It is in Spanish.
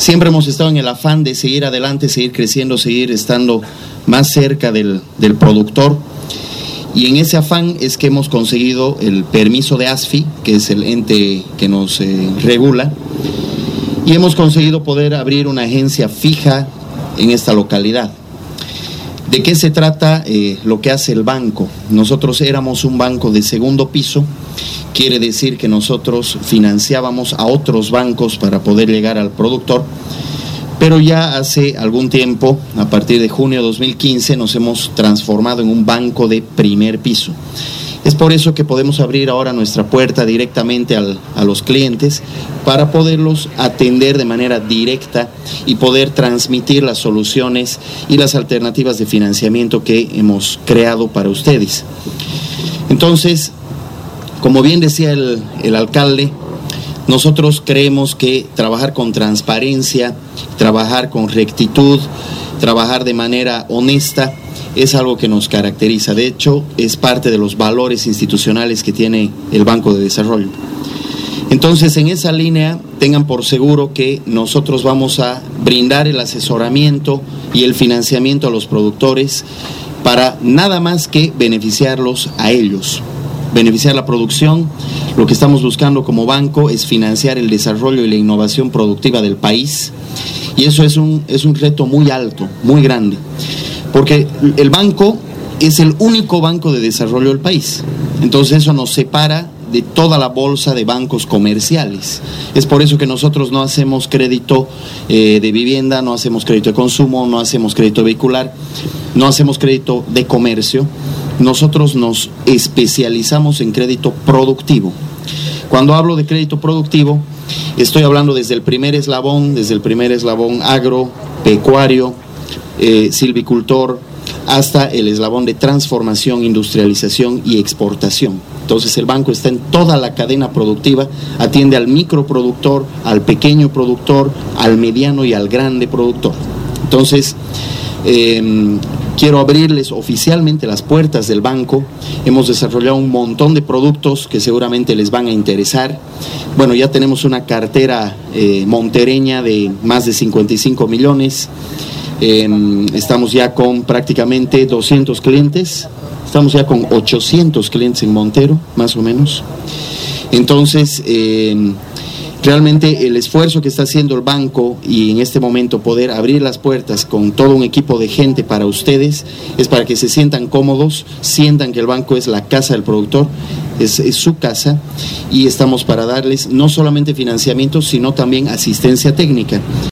Siempre hemos estado en el afán de seguir adelante, seguir creciendo, seguir estando más cerca del, productor. Y en ese afán es que hemos conseguido el permiso de ASFI, que es el ente que nos eh, regula, y hemos conseguido poder abrir una agencia fija en esta localidad. ¿De qué se trata eh, lo que hace el banco? Nosotros éramos un banco de segundo piso, quiere decir que nosotros financiábamos a otros bancos para poder llegar al productor, pero ya hace algún tiempo, a partir de junio de 2015, nos hemos transformado en un banco de primer piso. Por eso que podemos abrir ahora nuestra puerta directamente a los clientes para poderlos atender de manera directa y poder transmitir las soluciones y las alternativas de financiamiento que hemos creado para ustedes. Entonces, como bien decía el, el alcalde, nosotros creemos que trabajar con transparencia, trabajar con rectitud, trabajar de manera honesta, es algo que nos caracteriza. De hecho, es parte de los valores institucionales que tiene el Banco de Desarrollo. Entonces, en esa línea, tengan por seguro que nosotros vamos a brindar el asesoramiento y el financiamiento a los productores para nada más que beneficiarlos a ellos, beneficiar la producción. Lo que estamos buscando como banco es financiar el desarrollo y la innovación productiva del país. Y eso es un, es un reto muy alto, muy grande porque el banco es el único banco de desarrollo del país. Entonces eso nos separa de toda la bolsa de bancos comerciales. Es por eso que nosotros no hacemos crédito eh, de vivienda, no hacemos crédito de consumo, no hacemos crédito vehicular, no hacemos crédito de comercio. Nosotros nos especializamos en crédito productivo. Cuando hablo de crédito productivo, estoy hablando desde el primer eslabón, desde el primer eslabón agro, pecuario, eh, silvicultor, hasta el eslabón de transformación, industrialización y exportación. Entonces el banco está en toda la cadena productiva, atiende al microproductor, al pequeño productor, al mediano y al grande productor. Entonces, em, quiero abrirles oficialmente las puertas del banco. Hemos desarrollado un montón de productos que seguramente les van a interesar. Bueno, ya tenemos una cartera eh, montereña de más de 55 millones. Em, estamos ya con prácticamente 200 clientes, estamos ya con 800 clientes en Montero, más o menos. Entonces, em, realmente el esfuerzo que está haciendo el banco y en este momento poder abrir las puertas con todo un equipo de gente para ustedes es para que se sientan cómodos, sientan que el banco es la casa del productor, es, su casa y estamos para darles no solamente financiamiento, sino también asistencia técnica.